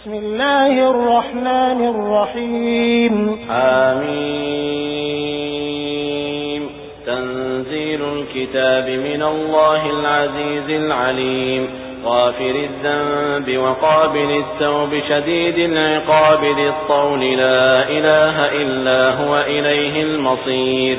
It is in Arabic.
بسم الله الرحمن الرحيم. حميم تنزيل الكتاب من الله العزيز العليم. غافر الذنب وقابل التوب شديد العقاب للطول. لا إله إلا هو إليه المصير.